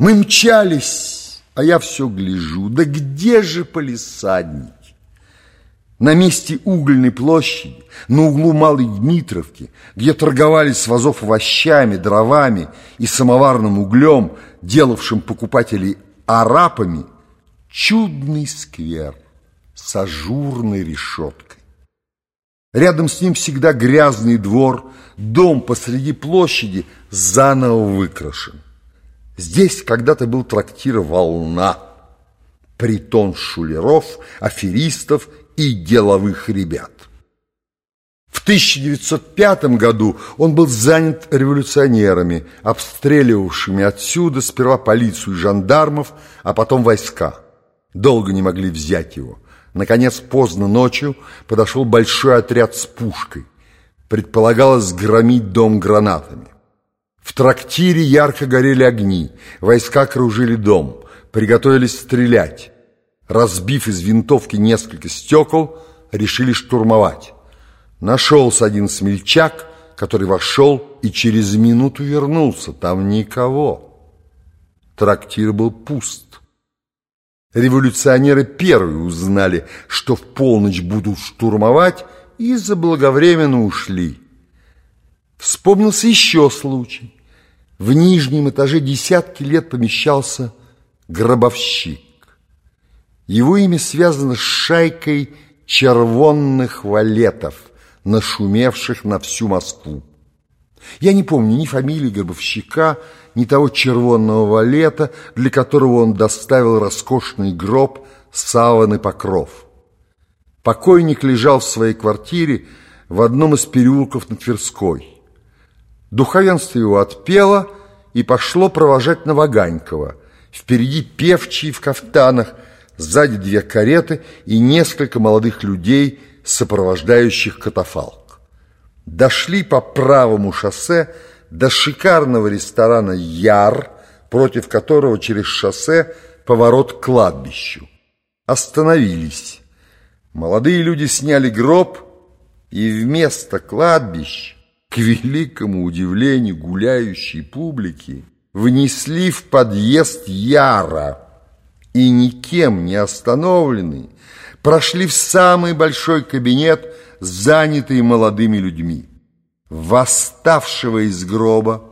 Мы мчались, а я все гляжу, да где же полисадники? На месте угольной площади, на углу Малой Дмитровки, где торговали с вазов овощами, дровами и самоварным углем, делавшим покупателей арапами, чудный сквер с ажурной решеткой. Рядом с ним всегда грязный двор, дом посреди площади заново выкрашен. Здесь когда-то был трактир «Волна», притон шулеров, аферистов и деловых ребят. В 1905 году он был занят революционерами, обстреливавшими отсюда сперва полицию и жандармов, а потом войска. Долго не могли взять его. Наконец, поздно ночью подошел большой отряд с пушкой. Предполагалось громить дом гранатами. В трактире ярко горели огни, войска кружили дом, приготовились стрелять. Разбив из винтовки несколько стекол, решили штурмовать. Нашелся один смельчак, который вошел и через минуту вернулся. Там никого. Трактир был пуст. Революционеры первые узнали, что в полночь будут штурмовать, и заблаговременно ушли. Вспомнился еще случай. В нижнем этаже десятки лет помещался гробовщик. Его имя связано с шайкой червонных валетов, нашумевших на всю Москву. Я не помню ни фамилии гробовщика, ни того червонного валета, для которого он доставил роскошный гроб саван и покров. Покойник лежал в своей квартире в одном из переулков на Тверской. Духовенство его отпело и пошло провожать Новоганькова. Впереди певчие в кафтанах, сзади две кареты и несколько молодых людей, сопровождающих катафалк. Дошли по правому шоссе до шикарного ресторана «Яр», против которого через шоссе поворот к кладбищу. Остановились. Молодые люди сняли гроб, и вместо кладбища, к великому удивлению гуляющей публики, внесли в подъезд Яра и никем не остановленный, прошли в самый большой кабинет, занятый молодыми людьми восставшего из гроба,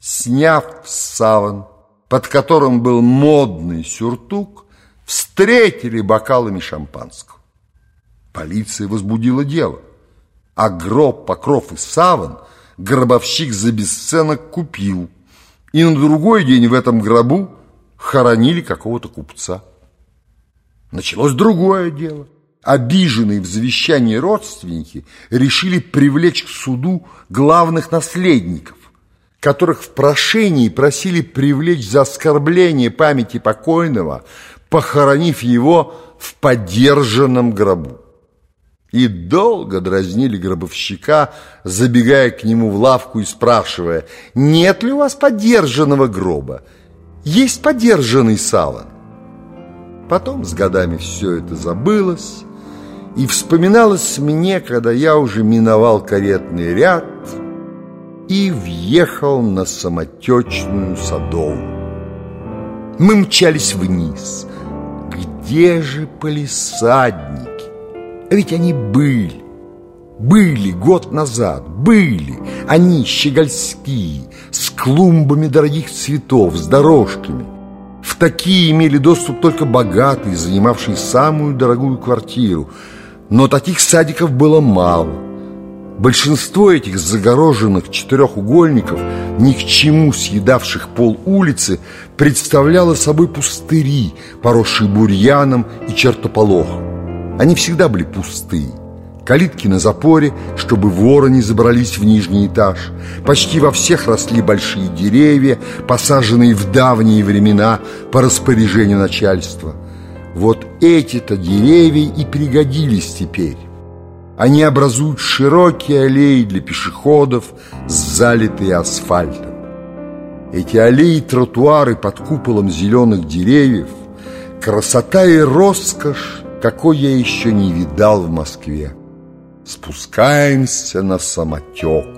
сняв саван, под которым был модный сюртук, встретили бокалами шампанского. Полиция возбудила дело, а гроб, покров и саван гробовщик за бесценок купил, и на другой день в этом гробу хоронили какого-то купца. Началось другое дело – обиженные в завещании родственники решили привлечь к суду главных наследников, которых в прошении просили привлечь за оскорбление памяти покойного, похоронив его в подержанном гробу. И долго дразнили гробовщика, забегая к нему в лавку и спрашивая, нет ли у вас подержанного гроба? Есть подержанный саван. Потом с годами все это забылось, и вспоминалось мне, когда я уже миновал каретный ряд и въехал на самотечную садовую. Мы мчались вниз. Где же полисадники? А ведь они были. Были год назад, были. Они щегольские, с клумбами дорогих цветов, с дорожками. В такие имели доступ только богатые, занимавшие самую дорогую квартиру – но таких садиков было мало. Большинство этих загороженных четырехугольников, ни к чему съедавших пол улицы, представляло собой пустыри, поросшие бурьяном и чертополохом. Они всегда были пустые. Калитки на запоре, чтобы воры не забрались в нижний этаж. Почти во всех росли большие деревья, посаженные в давние времена по распоряжению начальства – вот эти-то деревья и пригодились теперь. Они образуют широкие аллеи для пешеходов, залитые асфальтом. Эти аллеи тротуары под куполом зеленых деревьев Красота и роскошь, какой я еще не видал в Москве. Спускаемся на самотеку.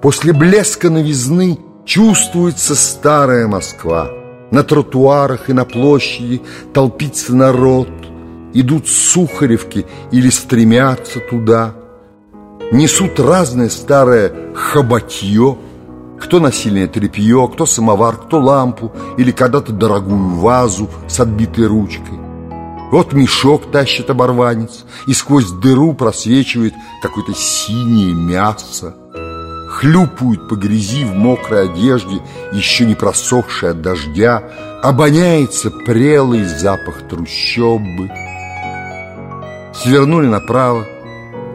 После блеска новизны Чувствуется старая Москва. На тротуарах и на площади толпится народ. Идут сухаревки или стремятся туда. Несут разное старое хоботье. Кто насильное тряпье, кто самовар, кто лампу или когда-то дорогую вазу с отбитой ручкой. Вот мешок тащит оборванец, и сквозь дыру просвечивает какое-то синее мясо. Хлюпают по грязи в мокрой одежде, еще не просохшей от дождя, Обоняется прелый запах трущобы. Свернули направо,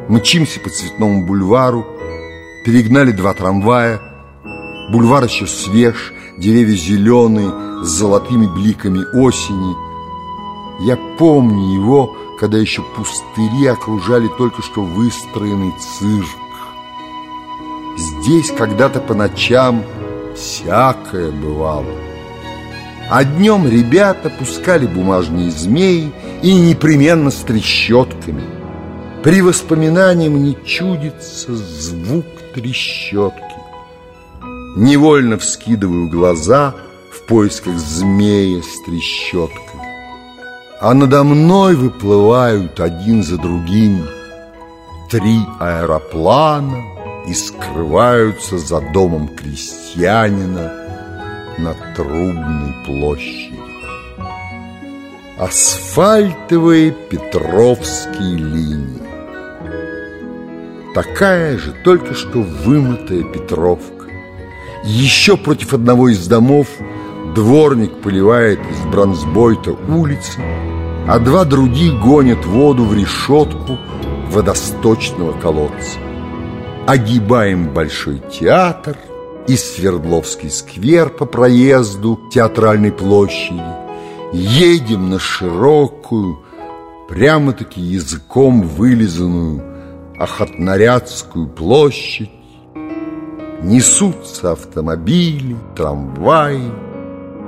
мчимся по цветному бульвару, Перегнали два трамвая, бульвар еще свеж, деревья зеленые, с золотыми бликами осени. Я помню его, когда еще пустыри окружали только что выстроенный цирк. Здесь когда-то по ночам всякое бывало. А днем ребята пускали бумажные змеи и непременно с трещотками. При воспоминании мне чудится звук трещотки. Невольно вскидываю глаза в поисках змея с трещоткой. А надо мной выплывают один за другим три аэроплана и скрываются за домом крестьянина на Трубной площади. Асфальтовые Петровские линии. Такая же, только что вымытая Петровка. Еще против одного из домов дворник поливает из бронзбойта улицы, а два других гонят воду в решетку водосточного колодца. Огибаем Большой театр и Свердловский сквер по проезду театральной площади. Едем на широкую, прямо-таки языком вылизанную Охотнорядскую площадь, Несутся автомобили, трамваи,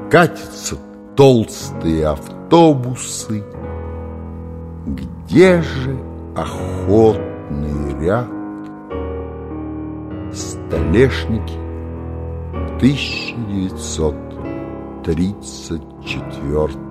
Катятся толстые автобусы. Где же охотный ряд? Столешники 1934 год.